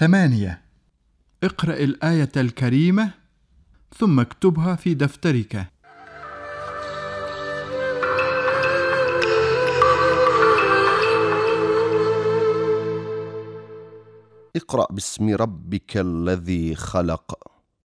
ثمانية. اقرأ الآية الكريمة ثم اكتبها في دفترك. اقرأ باسم ربك الذي خلق.